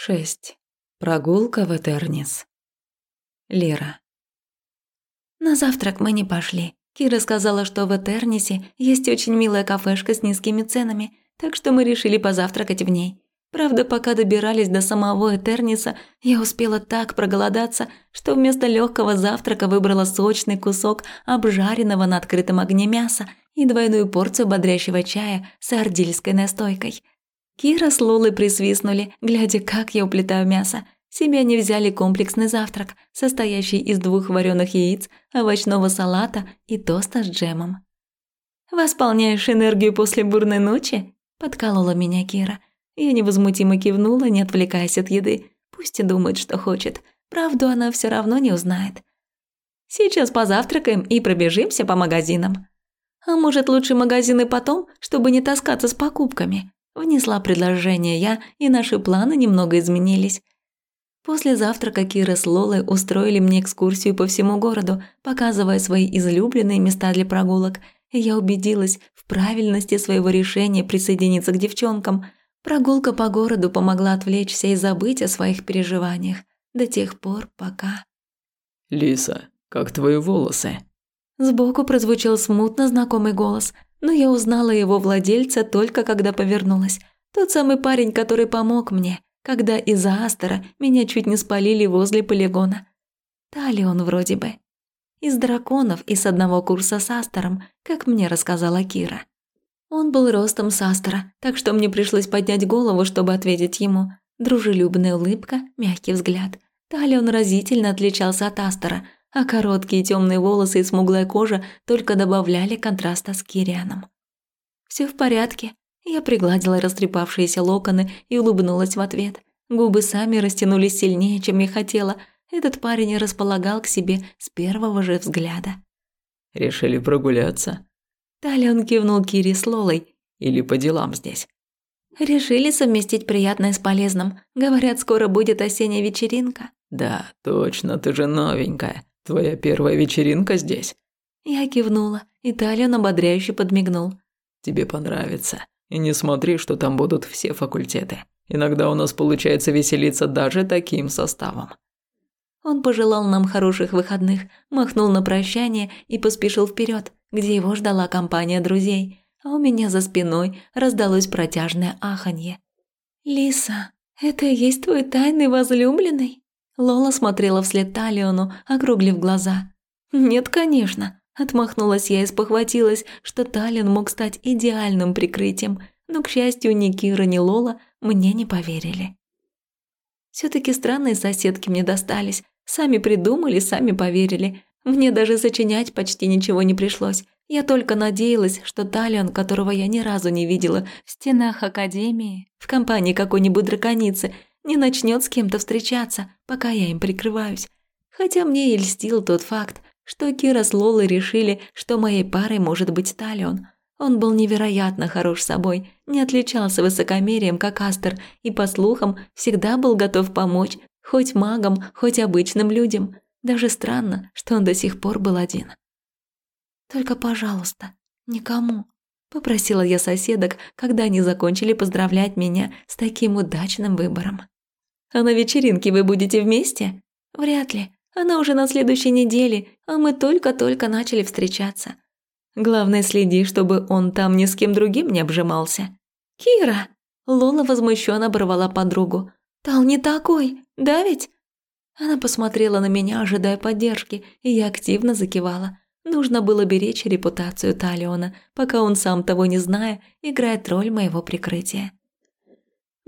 6. Прогулка в Этернис. Лера. На завтрак мы не пошли. Кира сказала, что в Этернисе есть очень милая кафешка с низкими ценами, так что мы решили позавтракать в ней. Правда, пока добирались до самого Этерниса, я успела так проголодаться, что вместо легкого завтрака выбрала сочный кусок обжаренного на открытом огне мяса и двойную порцию бодрящего чая с ардильской настойкой – Кира с Лолой присвистнули, глядя, как я уплетаю мясо. Себе они взяли комплексный завтрак, состоящий из двух вареных яиц, овощного салата и тоста с джемом. «Восполняешь энергию после бурной ночи?» – подколола меня Кира. Я невозмутимо кивнула, не отвлекаясь от еды. Пусть и думает, что хочет. Правду она все равно не узнает. «Сейчас позавтракаем и пробежимся по магазинам». «А может, лучше магазины потом, чтобы не таскаться с покупками?» Внесла предложение я, и наши планы немного изменились. После завтрака Кира с Лолой устроили мне экскурсию по всему городу, показывая свои излюбленные места для прогулок, и я убедилась в правильности своего решения присоединиться к девчонкам. Прогулка по городу помогла отвлечься и забыть о своих переживаниях до тех пор, пока... «Лиса, как твои волосы?» Сбоку прозвучал смутно знакомый голос – но я узнала его владельца только когда повернулась. Тот самый парень, который помог мне, когда из-за Астера меня чуть не спалили возле полигона. Талион вроде бы. Из драконов и с одного курса с Астером, как мне рассказала Кира. Он был ростом с Астера, так что мне пришлось поднять голову, чтобы ответить ему. Дружелюбная улыбка, мягкий взгляд. Талион разительно отличался от Астера – а короткие темные волосы и смуглая кожа только добавляли контраста с Кирианом. Все в порядке. Я пригладила растрепавшиеся локоны и улыбнулась в ответ. Губы сами растянулись сильнее, чем я хотела. Этот парень располагал к себе с первого же взгляда. «Решили прогуляться?» Талион кивнул Кире с Лолой. «Или по делам здесь?» «Решили совместить приятное с полезным. Говорят, скоро будет осенняя вечеринка». «Да, точно, ты же новенькая. Твоя первая вечеринка здесь?» Я кивнула, и Талион ободряюще подмигнул. «Тебе понравится. И не смотри, что там будут все факультеты. Иногда у нас получается веселиться даже таким составом». Он пожелал нам хороших выходных, махнул на прощание и поспешил вперед, где его ждала компания друзей, а у меня за спиной раздалось протяжное аханье. «Лиса, это и есть твой тайный возлюбленный?» Лола смотрела вслед Талиону, округлив глаза. «Нет, конечно», – отмахнулась я и спохватилась, что Талион мог стать идеальным прикрытием, но, к счастью, ни Кира, ни Лола мне не поверили. все таки странные соседки мне достались. Сами придумали, сами поверили. Мне даже сочинять почти ничего не пришлось. Я только надеялась, что Талион, которого я ни разу не видела в стенах Академии, в компании какой-нибудь драконицы, не начнет с кем-то встречаться, пока я им прикрываюсь. Хотя мне и льстил тот факт, что Кира с Лолой решили, что моей парой может быть Талион. Он был невероятно хорош собой, не отличался высокомерием, как Астер, и, по слухам, всегда был готов помочь, хоть магам, хоть обычным людям. Даже странно, что он до сих пор был один. «Только, пожалуйста, никому», – попросила я соседок, когда они закончили поздравлять меня с таким удачным выбором. А на вечеринке вы будете вместе? Вряд ли. Она уже на следующей неделе, а мы только-только начали встречаться. Главное, следи, чтобы он там ни с кем другим не обжимался. Кира! Лола возмущенно оборвала подругу. Тал не такой, да ведь? Она посмотрела на меня, ожидая поддержки, и я активно закивала. Нужно было беречь репутацию Талиона, пока он сам того не зная, играет роль моего прикрытия.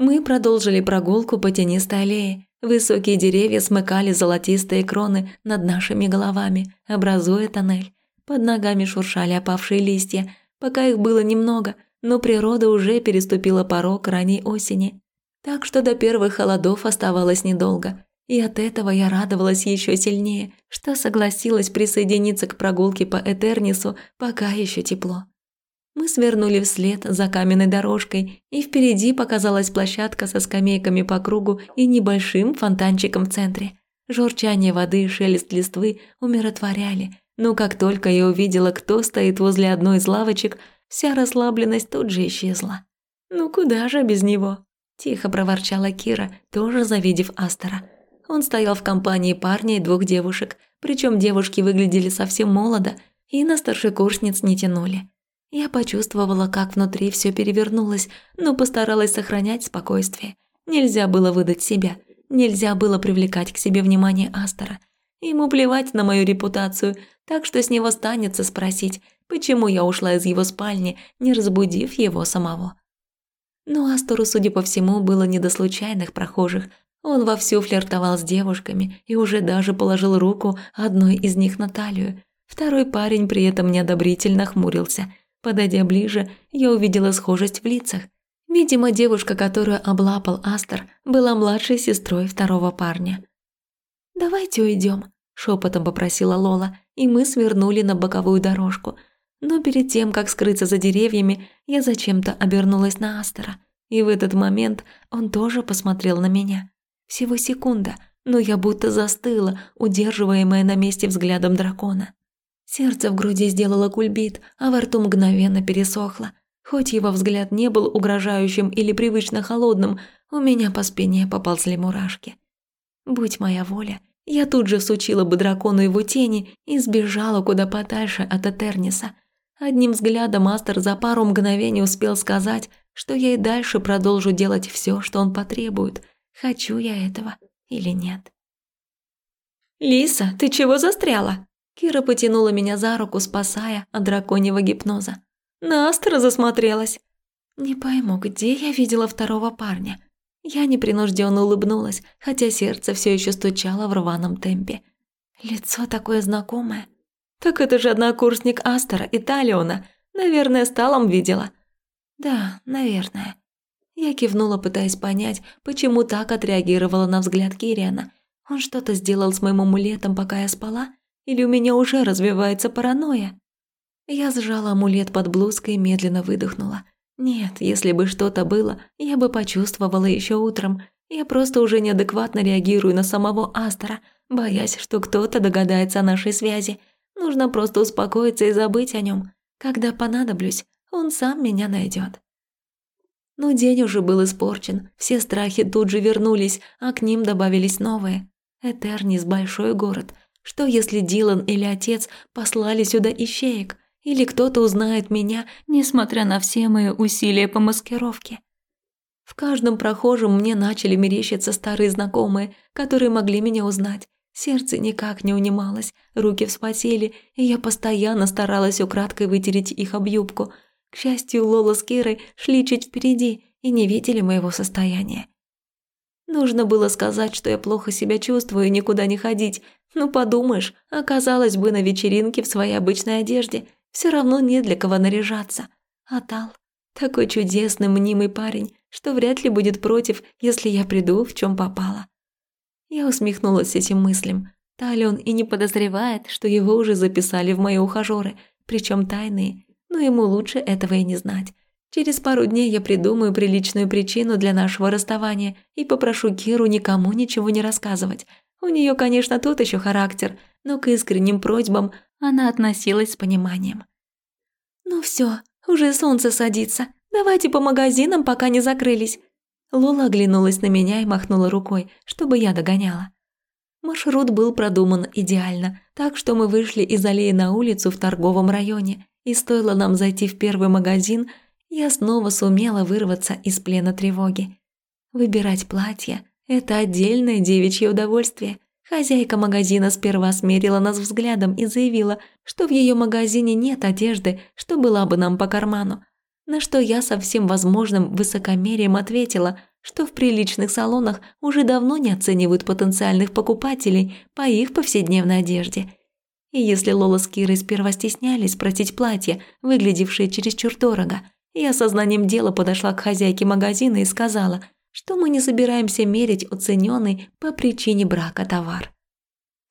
Мы продолжили прогулку по тенистой аллее. Высокие деревья смыкали золотистые кроны над нашими головами, образуя тоннель. Под ногами шуршали опавшие листья, пока их было немного, но природа уже переступила порог ранней осени. Так что до первых холодов оставалось недолго, и от этого я радовалась еще сильнее, что согласилась присоединиться к прогулке по Этернису, пока еще тепло. Мы свернули вслед за каменной дорожкой, и впереди показалась площадка со скамейками по кругу и небольшим фонтанчиком в центре. Журчание воды и шелест листвы умиротворяли, но как только я увидела, кто стоит возле одной из лавочек, вся расслабленность тут же исчезла. Ну куда же без него? тихо проворчала Кира, тоже завидев Астера. Он стоял в компании парня и двух девушек, причем девушки выглядели совсем молодо и на старшекурсниц не тянули. Я почувствовала, как внутри все перевернулось, но постаралась сохранять спокойствие. Нельзя было выдать себя, нельзя было привлекать к себе внимание Астера. Ему плевать на мою репутацию, так что с него станется спросить, почему я ушла из его спальни, не разбудив его самого. Но Астору, судя по всему, было не до случайных прохожих. Он вовсю флиртовал с девушками и уже даже положил руку одной из них на талию. Второй парень при этом неодобрительно хмурился. Подойдя ближе, я увидела схожесть в лицах. Видимо, девушка, которую облапал Астер, была младшей сестрой второго парня. «Давайте уйдем», – шепотом попросила Лола, и мы свернули на боковую дорожку – но перед тем, как скрыться за деревьями, я зачем-то обернулась на Астера. И в этот момент он тоже посмотрел на меня. Всего секунда, но я будто застыла, удерживаемая на месте взглядом дракона. Сердце в груди сделало кульбит, а во рту мгновенно пересохло. Хоть его взгляд не был угрожающим или привычно холодным, у меня по спине поползли мурашки. Будь моя воля, я тут же сучила бы дракону его тени и сбежала куда подальше от Этерниса – Одним взглядом мастер за пару мгновений успел сказать, что я и дальше продолжу делать все, что он потребует, хочу я этого или нет. «Лиса, ты чего застряла?» Кира потянула меня за руку, спасая от драконьего гипноза. «На Астра засмотрелась». Не пойму, где я видела второго парня. Я непринужденно улыбнулась, хотя сердце все еще стучало в рваном темпе. Лицо такое знакомое – «Так это же однокурсник Астера и Талиона. Наверное, сталом видела». «Да, наверное». Я кивнула, пытаясь понять, почему так отреагировала на взгляд Кириана. Он что-то сделал с моим амулетом, пока я спала? Или у меня уже развивается паранойя? Я сжала амулет под блузкой и медленно выдохнула. Нет, если бы что-то было, я бы почувствовала еще утром. Я просто уже неадекватно реагирую на самого Астера, боясь, что кто-то догадается о нашей связи – Нужно просто успокоиться и забыть о нем. Когда понадоблюсь, он сам меня найдет. Но день уже был испорчен, все страхи тут же вернулись, а к ним добавились новые. Этернис – большой город. Что если Дилан или отец послали сюда ищеек? Или кто-то узнает меня, несмотря на все мои усилия по маскировке? В каждом прохожем мне начали мерещиться старые знакомые, которые могли меня узнать. Сердце никак не унималось, руки вспотели, и я постоянно старалась украдкой вытереть их об юбку. К счастью, Лола с Кирой шли чуть впереди и не видели моего состояния. Нужно было сказать, что я плохо себя чувствую и никуда не ходить. Ну, подумаешь, оказалось бы на вечеринке в своей обычной одежде. Все равно не для кого наряжаться. А Тал – такой чудесный мнимый парень, что вряд ли будет против, если я приду, в чем попало. Я усмехнулась этим мыслям. Талион и не подозревает, что его уже записали в мои ухажёры, причем тайные, но ему лучше этого и не знать. Через пару дней я придумаю приличную причину для нашего расставания и попрошу Киру никому ничего не рассказывать. У нее, конечно, тот еще характер, но к искренним просьбам она относилась с пониманием. «Ну все, уже солнце садится. Давайте по магазинам, пока не закрылись. Лола оглянулась на меня и махнула рукой, чтобы я догоняла. Маршрут был продуман идеально, так что мы вышли из аллеи на улицу в торговом районе, и стоило нам зайти в первый магазин, я снова сумела вырваться из плена тревоги. Выбирать платье – это отдельное девичье удовольствие. Хозяйка магазина сперва смерила нас взглядом и заявила, что в ее магазине нет одежды, что была бы нам по карману, на что я со всем возможным высокомерием ответила, что в приличных салонах уже давно не оценивают потенциальных покупателей по их повседневной одежде. И если Лола с Кирой сперва стеснялись спросить платье, выглядевшее чересчур дорого, я сознанием дела подошла к хозяйке магазина и сказала, что мы не собираемся мерить оцененный по причине брака товар.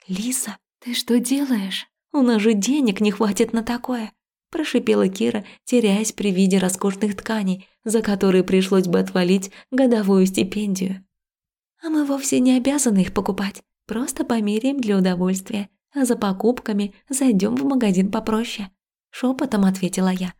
«Лиса, ты что делаешь? У нас же денег не хватит на такое прошипела Кира, теряясь при виде роскошных тканей, за которые пришлось бы отвалить годовую стипендию. А мы вовсе не обязаны их покупать, просто померяем для удовольствия, а за покупками зайдем в магазин попроще, шепотом ответила я.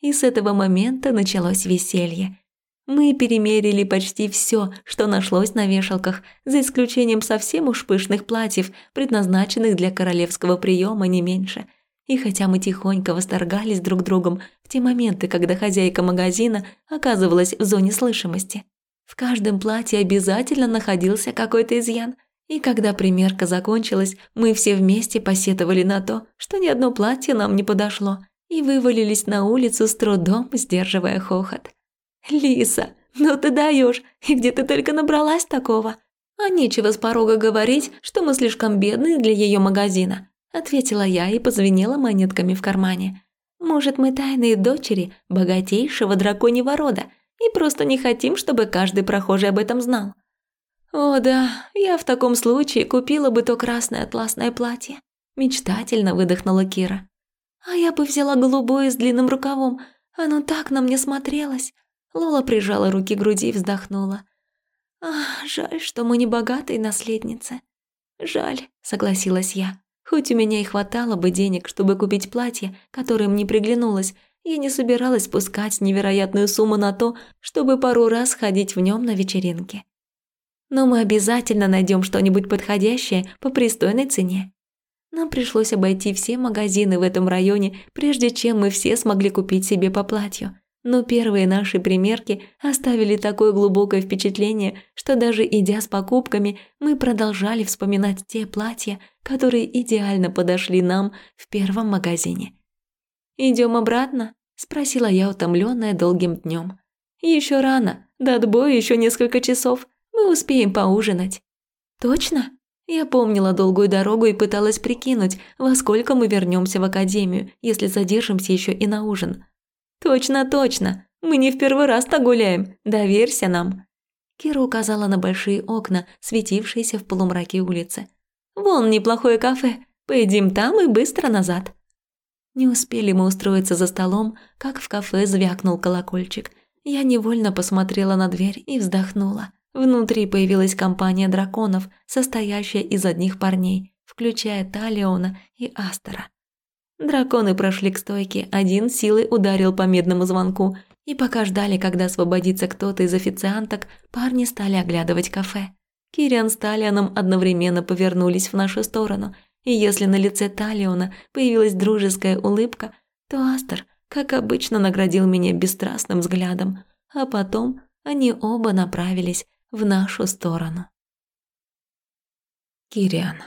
И с этого момента началось веселье. Мы перемерили почти все, что нашлось на вешалках, за исключением совсем уж пышных платьев, предназначенных для королевского приема не меньше. И хотя мы тихонько восторгались друг другом в те моменты, когда хозяйка магазина оказывалась в зоне слышимости, в каждом платье обязательно находился какой-то изъян. И когда примерка закончилась, мы все вместе посетовали на то, что ни одно платье нам не подошло, и вывалились на улицу с трудом, сдерживая хохот. «Лиса, ну ты даешь, и где ты только набралась такого?» «А нечего с порога говорить, что мы слишком бедные для ее магазина», ответила я и позвенела монетками в кармане. «Может, мы тайные дочери богатейшего драконьего рода и просто не хотим, чтобы каждый прохожий об этом знал?» «О да, я в таком случае купила бы то красное атласное платье», мечтательно выдохнула Кира. «А я бы взяла голубое с длинным рукавом, оно так на мне смотрелось. Лола прижала руки к груди и вздохнула. «Ах, жаль, что мы не богатые наследницы». «Жаль», — согласилась я. Хоть у меня и хватало бы денег, чтобы купить платье, которое мне приглянулось, я не собиралась пускать невероятную сумму на то, чтобы пару раз ходить в нем на вечеринке. Но мы обязательно найдем что-нибудь подходящее по пристойной цене. Нам пришлось обойти все магазины в этом районе, прежде чем мы все смогли купить себе по платью. Но первые наши примерки оставили такое глубокое впечатление, что даже идя с покупками, мы продолжали вспоминать те платья, которые идеально подошли нам в первом магазине. Идем обратно?» – спросила я, утомленная долгим днем. Еще рано, до отбоя еще несколько часов, мы успеем поужинать». «Точно?» Я помнила долгую дорогу и пыталась прикинуть, во сколько мы вернемся в академию, если задержимся еще и на ужин. «Точно, точно. Мы не в первый раз-то гуляем. Доверься нам». Кира указала на большие окна, светившиеся в полумраке улицы. «Вон неплохое кафе. Поедим там и быстро назад». Не успели мы устроиться за столом, как в кафе звякнул колокольчик. Я невольно посмотрела на дверь и вздохнула. Внутри появилась компания драконов, состоящая из одних парней, включая Талиона и Астера. Драконы прошли к стойке, один силой ударил по медному звонку, и пока ждали, когда освободится кто-то из официанток, парни стали оглядывать кафе. Кириан с Талионом одновременно повернулись в нашу сторону, и если на лице Талиона появилась дружеская улыбка, то Астер, как обычно, наградил меня бесстрастным взглядом, а потом они оба направились в нашу сторону. Кириан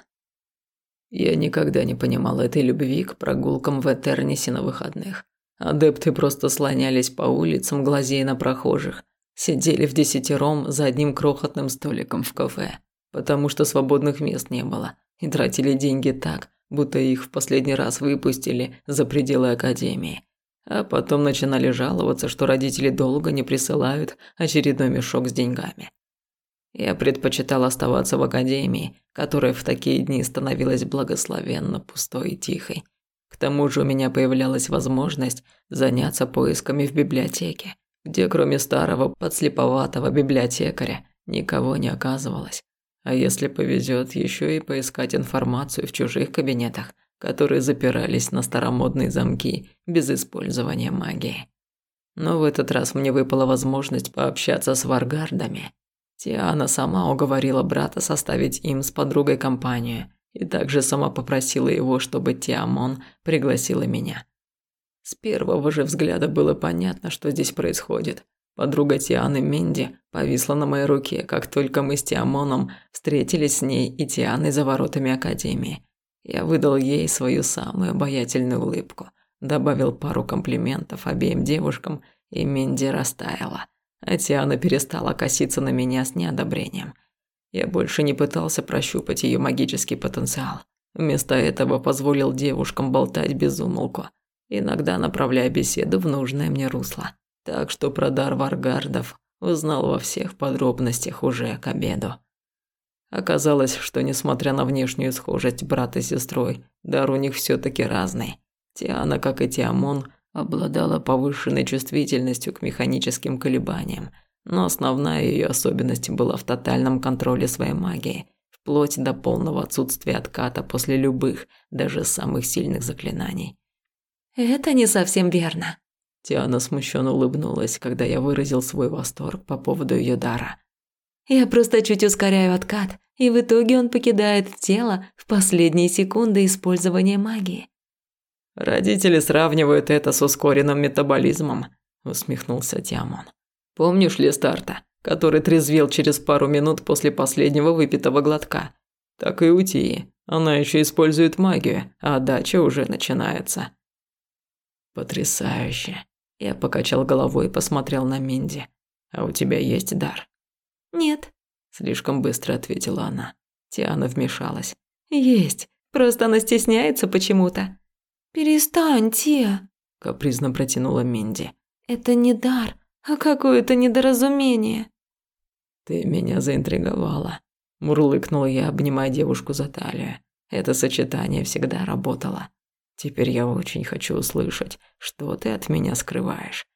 я никогда не понимал этой любви к прогулкам в Этернисе на выходных. Адепты просто слонялись по улицам, глазея на прохожих. Сидели в десятером за одним крохотным столиком в кафе, потому что свободных мест не было, и тратили деньги так, будто их в последний раз выпустили за пределы академии. А потом начинали жаловаться, что родители долго не присылают очередной мешок с деньгами. Я предпочитал оставаться в академии, которая в такие дни становилась благословенно пустой и тихой. К тому же у меня появлялась возможность заняться поисками в библиотеке, где кроме старого подслеповатого библиотекаря никого не оказывалось. А если повезет, еще и поискать информацию в чужих кабинетах, которые запирались на старомодные замки без использования магии. Но в этот раз мне выпала возможность пообщаться с варгардами, Тиана сама уговорила брата составить им с подругой компанию и также сама попросила его, чтобы Тиамон пригласила меня. С первого же взгляда было понятно, что здесь происходит. Подруга Тианы Менди повисла на моей руке, как только мы с Тиамоном встретились с ней и Тианой за воротами Академии. Я выдал ей свою самую обаятельную улыбку, добавил пару комплиментов обеим девушкам, и Менди растаяла – а Тиана перестала коситься на меня с неодобрением. Я больше не пытался прощупать ее магический потенциал. Вместо этого позволил девушкам болтать без умолку, иногда направляя беседу в нужное мне русло. Так что про дар Варгардов узнал во всех подробностях уже к обеду. Оказалось, что несмотря на внешнюю схожесть брата с сестрой, дар у них все таки разный. Тиана, как и Тиамон, обладала повышенной чувствительностью к механическим колебаниям, но основная ее особенность была в тотальном контроле своей магии, вплоть до полного отсутствия отката после любых, даже самых сильных заклинаний. «Это не совсем верно». Тиана смущенно улыбнулась, когда я выразил свой восторг по поводу ее дара. Я просто чуть ускоряю откат, и в итоге он покидает тело в последние секунды использования магии. Родители сравнивают это с ускоренным метаболизмом, усмехнулся Тиамон. Помнишь ли старта, который трезвел через пару минут после последнего выпитого глотка? Так и у Тии. Она еще использует магию, а дача уже начинается. Потрясающе. Я покачал головой и посмотрел на Минди. А у тебя есть дар? Нет. Слишком быстро ответила она. Тиана вмешалась. Есть. Просто она стесняется почему-то. Перестань, Тия. Капризно протянула Минди. Это не дар, а какое-то недоразумение. Ты меня заинтриговала. Мурлыкнул я, обнимая девушку за талию. Это сочетание всегда работало. Теперь я очень хочу услышать, что ты от меня скрываешь.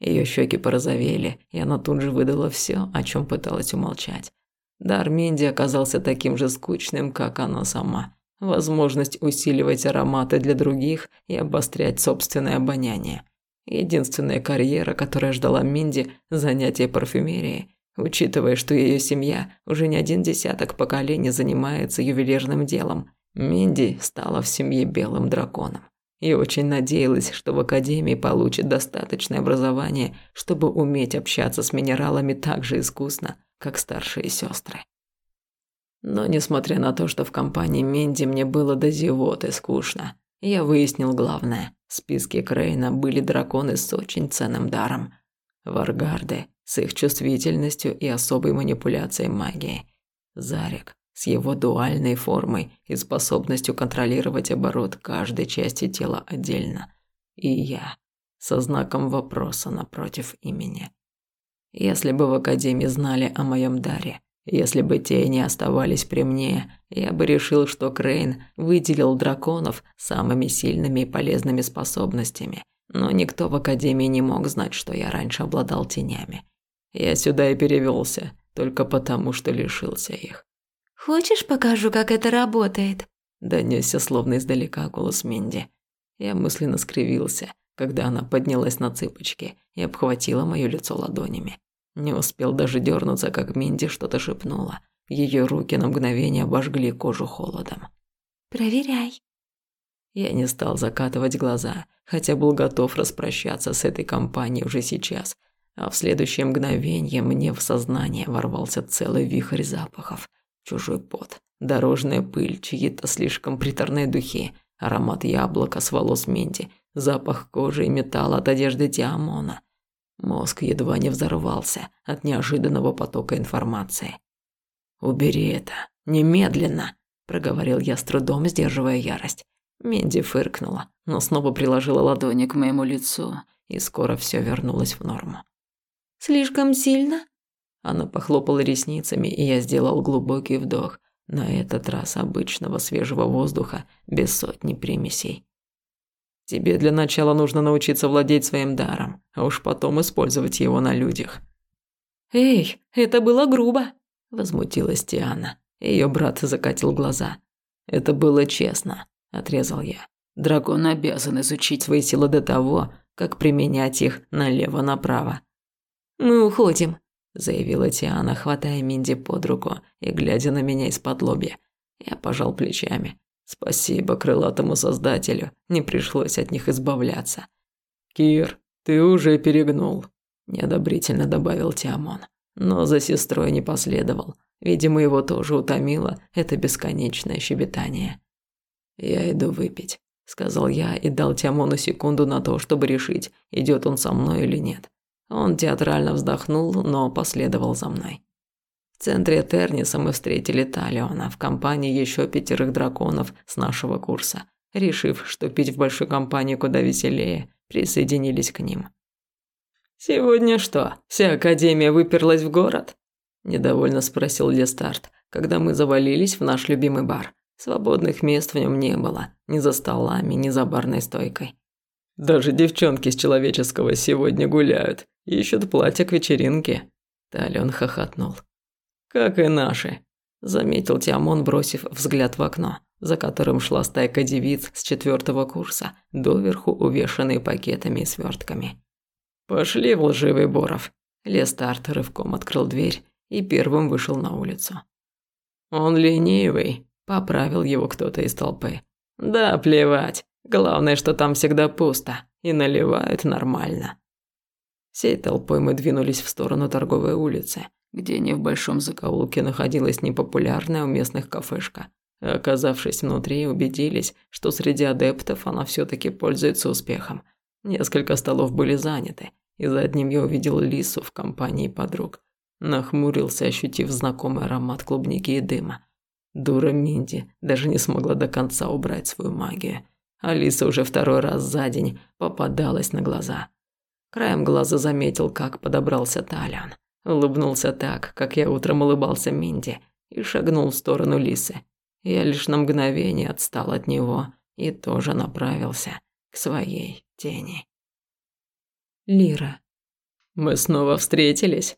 Ее щеки порозовели, и она тут же выдала все, о чем пыталась умолчать. Дар Минди оказался таким же скучным, как она сама. Возможность усиливать ароматы для других и обострять собственное обоняние. Единственная карьера, которая ждала Минди – занятие парфюмерией, Учитывая, что ее семья уже не один десяток поколений занимается ювелирным делом, Минди стала в семье белым драконом и очень надеялась, что в академии получит достаточное образование, чтобы уметь общаться с минералами так же искусно, как старшие сестры. Но несмотря на то, что в компании Минди мне было до зевоты скучно, я выяснил главное. В списке Крейна были драконы с очень ценным даром. Варгарды с их чувствительностью и особой манипуляцией магией. Зарик с его дуальной формой и способностью контролировать оборот каждой части тела отдельно. И я со знаком вопроса напротив имени. Если бы в Академии знали о моем даре, если бы те не оставались при мне, я бы решил, что Крейн выделил драконов самыми сильными и полезными способностями, но никто в Академии не мог знать, что я раньше обладал тенями. Я сюда и перевелся, только потому, что лишился их. «Хочешь, покажу, как это работает?» Донесся словно издалека голос Минди. Я мысленно скривился, когда она поднялась на цыпочки и обхватила моё лицо ладонями. Не успел даже дернуться, как Минди что-то шепнула. Ее руки на мгновение обожгли кожу холодом. «Проверяй». Я не стал закатывать глаза, хотя был готов распрощаться с этой компанией уже сейчас, а в следующее мгновение мне в сознание ворвался целый вихрь запахов. Чужой пот, дорожная пыль, чьи-то слишком приторные духи, аромат яблока с волос Менди, запах кожи и металла от одежды Диамона. Мозг едва не взорвался от неожиданного потока информации. «Убери это, немедленно!» – проговорил я с трудом, сдерживая ярость. Менди фыркнула, но снова приложила ладони к моему лицу, и скоро все вернулось в норму. Слишком сильно?» Она похлопала ресницами, и я сделал глубокий вдох, на этот раз обычного свежего воздуха, без сотни примесей. Тебе для начала нужно научиться владеть своим даром, а уж потом использовать его на людях. Эй, это было грубо, возмутилась Тиана. Ее брат закатил глаза. Это было честно, отрезал я. Дракон обязан изучить свои силы до того, как применять их налево-направо. «Мы уходим», – заявила Тиана, хватая Минди под руку и глядя на меня из-под лобья. Я пожал плечами. Спасибо крылатому создателю, не пришлось от них избавляться. «Кир, ты уже перегнул», – неодобрительно добавил Тиамон. Но за сестрой не последовал. Видимо, его тоже утомило это бесконечное щебетание. «Я иду выпить», – сказал я и дал Тиамону секунду на то, чтобы решить, идет он со мной или нет. Он театрально вздохнул, но последовал за мной. В центре Терниса мы встретили Талиона в компании еще пятерых драконов с нашего курса. Решив, что пить в большой компании куда веселее, присоединились к ним. «Сегодня что, вся Академия выперлась в город?» – недовольно спросил Лестарт, когда мы завалились в наш любимый бар. Свободных мест в нем не было, ни за столами, ни за барной стойкой. Даже девчонки с человеческого сегодня гуляют, ищут платья к вечеринке. Талион хохотнул. Как и наши, заметил Тиамон, бросив взгляд в окно. за которым шла стайка девиц с четвертого курса, доверху увешанные пакетами и свертками. «Пошли лживый Боров!» Лестарт рывком открыл дверь и первым вышел на улицу. «Он ленивый», – поправил его кто-то из толпы. «Да, плевать. Главное, что там всегда пусто, и наливают нормально». Всей толпой мы двинулись в сторону торговой улицы, где не в большом закоулке находилась непопулярная у местных кафешка. Оказавшись внутри, убедились, что среди адептов она все таки пользуется успехом. Несколько столов были заняты, и за одним я увидел Лису в компании подруг. Нахмурился, ощутив знакомый аромат клубники и дыма. Дура Минди даже не смогла до конца убрать свою магию. Алиса уже второй раз за день попадалась на глаза. Краем глаза заметил, как подобрался Талиан. Улыбнулся так, как я утром улыбался Минди, и шагнул в сторону Лисы. Я лишь на мгновение отстал от него и тоже направился к своей тени. Лира. Мы снова встретились.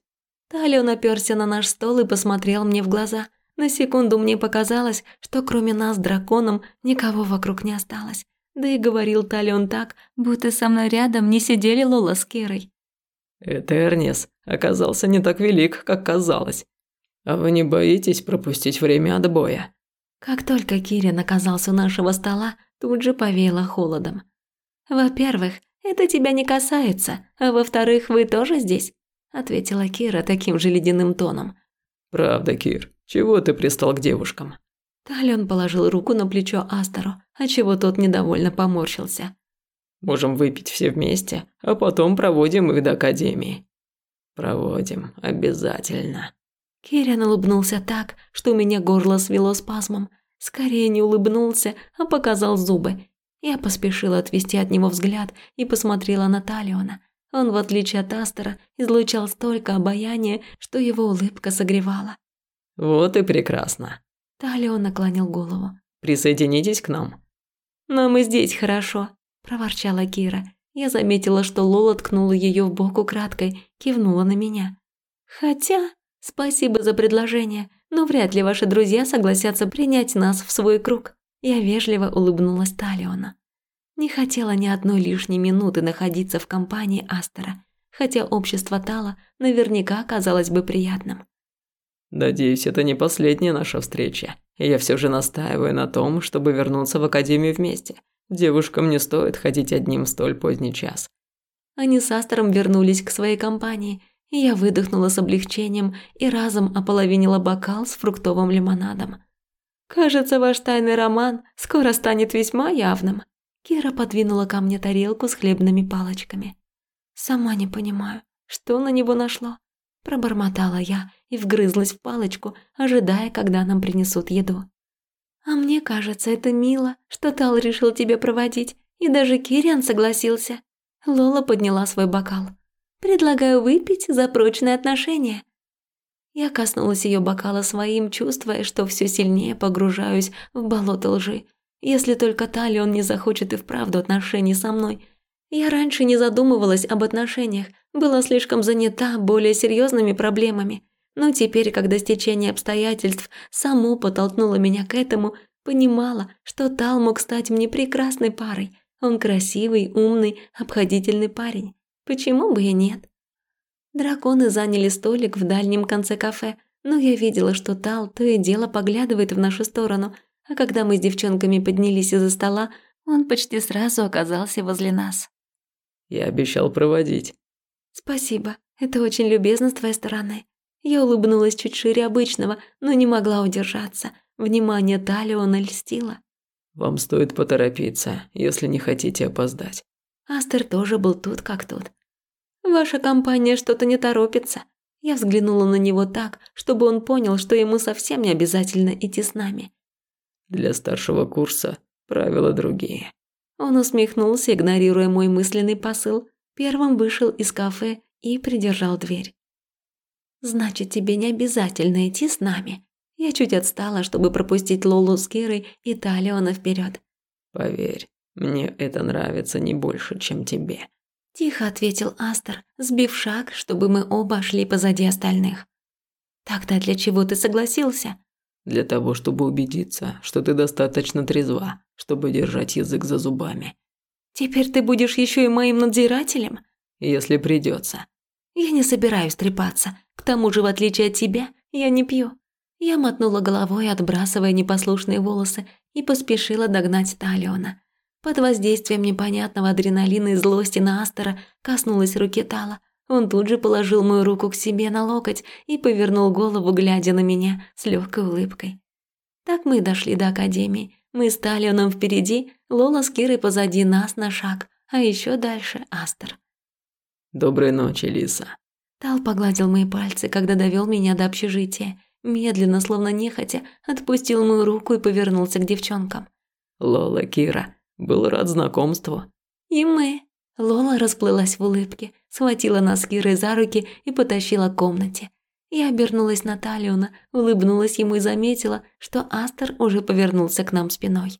Талион оперся на наш стол и посмотрел мне в глаза. На секунду мне показалось, что кроме нас с драконом никого вокруг не осталось. Да и говорил Талион так, будто со мной рядом не сидели Лола с Керой. Этернис оказался не так велик, как казалось. А вы не боитесь пропустить время отбоя? Как только Кирин оказался у нашего стола, тут же повеяло холодом. Во-первых, это тебя не касается, а во-вторых, вы тоже здесь, ответила Кира таким же ледяным тоном. Правда, Кир, чего ты пристал к девушкам? Талион положил руку на плечо Астеру, отчего тот недовольно поморщился. Можем выпить все вместе, а потом проводим их до академии. Проводим, обязательно. Кириан улыбнулся так, что у меня горло свело спазмом. Скорее не улыбнулся, а показал зубы. Я поспешила отвести от него взгляд и посмотрела на Талиона. Он, в отличие от Астера, излучал столько обаяния, что его улыбка согревала. «Вот и прекрасно». Талион наклонил голову. «Присоединитесь к нам». «Нам и здесь хорошо», – проворчала Кира. Я заметила, что Лола ткнула ее в бок украдкой, кивнула на меня. «Хотя...» «Спасибо за предложение, но вряд ли ваши друзья согласятся принять нас в свой круг». Я вежливо улыбнулась Талиона. Не хотела ни одной лишней минуты находиться в компании Астера, хотя общество Тала наверняка казалось бы приятным. «Надеюсь, это не последняя наша встреча. Я все же настаиваю на том, чтобы вернуться в Академию вместе. Девушкам не стоит ходить одним в столь поздний час». Они с Астером вернулись к своей компании, я выдохнула с облегчением и разом ополовинила бокал с фруктовым лимонадом. «Кажется, ваш тайный роман скоро станет весьма явным». Кира подвинула ко мне тарелку с хлебными палочками. «Сама не понимаю, что на него нашло?» Пробормотала я и вгрызлась в палочку, ожидая, когда нам принесут еду. «А мне кажется, это мило, что Тал решил тебя проводить, и даже Кириан согласился». Лола подняла свой бокал. Предлагаю выпить за прочные отношения». Я коснулась ее бокала своим, чувствуя, что все сильнее погружаюсь в болото лжи. Если только Талион не захочет и вправду отношений со мной. Я раньше не задумывалась об отношениях, была слишком занята более серьезными проблемами. Но теперь, когда стечение обстоятельств само подтолкнуло меня к этому, понимала, что Тал мог стать мне прекрасной парой. Он красивый, умный, обходительный парень. Почему бы и нет? Драконы заняли столик в дальнем конце кафе, но я видела, что Тал то и дело поглядывает в нашу сторону, а когда мы с девчонками поднялись из-за стола, он почти сразу оказался возле нас. «Я обещал проводить». «Спасибо, это очень любезно с твоей стороны». Я улыбнулась чуть шире обычного, но не могла удержаться. Внимание Талиона льстило. «Вам стоит поторопиться, если не хотите опоздать». Астер тоже был тут как тут. Ваша компания что-то не торопится. Я взглянула на него так, чтобы он понял, что ему совсем не обязательно идти с нами. Для старшего курса правила другие. Он усмехнулся, игнорируя мой мысленный посыл. Первым вышел из кафе и придержал дверь. «Значит, тебе не обязательно идти с нами». Я чуть отстала, чтобы пропустить Лолу с Кирой и Талиона вперед. «Поверь, мне это нравится не больше, чем тебе». Тихо ответил Астер, сбив шаг, чтобы мы оба шли позади остальных. «Тогда для чего ты согласился?» Для того, чтобы убедиться, что ты достаточно трезва, чтобы держать язык за зубами. Теперь ты будешь еще и моим надзирателем? Если придется. Я не собираюсь трепаться. К тому же, в отличие от тебя, я не пью. Я мотнула головой, отбрасывая непослушные волосы, и поспешила догнать Талиона. Под воздействием непонятного адреналина и злости на Астера коснулась руки Тала. Он тут же положил мою руку к себе на локоть и повернул голову, глядя на меня с легкой улыбкой. Так мы дошли до академии. Мы с Талионом впереди, Лола с Кирой позади нас на шаг, а еще дальше Астер. «Доброй ночи, Лиса». Тал погладил мои пальцы, когда довел меня до общежития. Медленно, словно нехотя, отпустил мою руку и повернулся к девчонкам. «Лола, Кира, был рад знакомству». «И мы». Лола расплылась в улыбке, схватила нас Кирой за руки и потащила к комнате. Я обернулась на Талиона, улыбнулась ему и заметила, что Астер уже повернулся к нам спиной.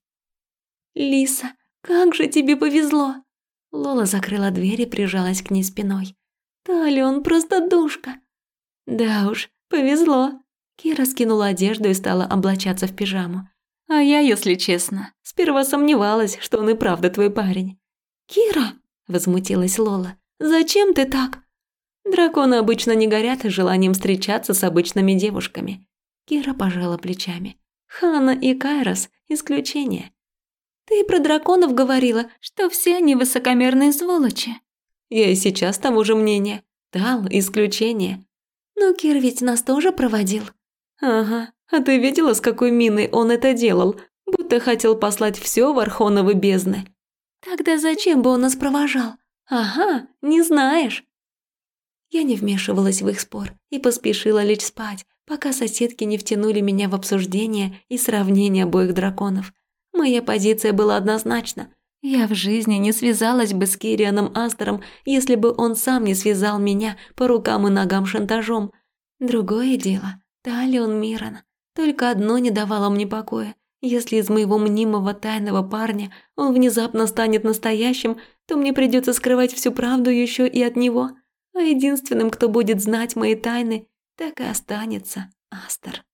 «Лиса, как же тебе повезло!» Лола закрыла дверь и прижалась к ней спиной. «Талион просто душка!» «Да уж, повезло!» Кира скинула одежду и стала облачаться в пижаму. «А я, если честно, сперва сомневалась, что он и правда твой парень». «Кира!» – возмутилась Лола. «Зачем ты так?» Драконы обычно не горят желанием встречаться с обычными девушками. Кира пожала плечами. Хана и Кайрос – исключение. Ты про драконов говорила, что все они высокомерные сволочи. Я и сейчас того же мнения. Тал – исключение. Но Кир ведь нас тоже проводил. Ага, а ты видела, с какой миной он это делал? Будто хотел послать все в Архоновы бездны. Тогда зачем бы он нас провожал? Ага, не знаешь. Я не вмешивалась в их спор и поспешила лечь спать, пока соседки не втянули меня в обсуждение и сравнение обоих драконов. Моя позиция была однозначна. Я в жизни не связалась бы с Кирианом Астером, если бы он сам не связал меня по рукам и ногам шантажом. Другое дело, Талион Мирон. Только одно не давало мне покоя. Если из моего мнимого тайного парня он внезапно станет настоящим, то мне придется скрывать всю правду еще и от него. А единственным, кто будет знать мои тайны, так и останется Астер.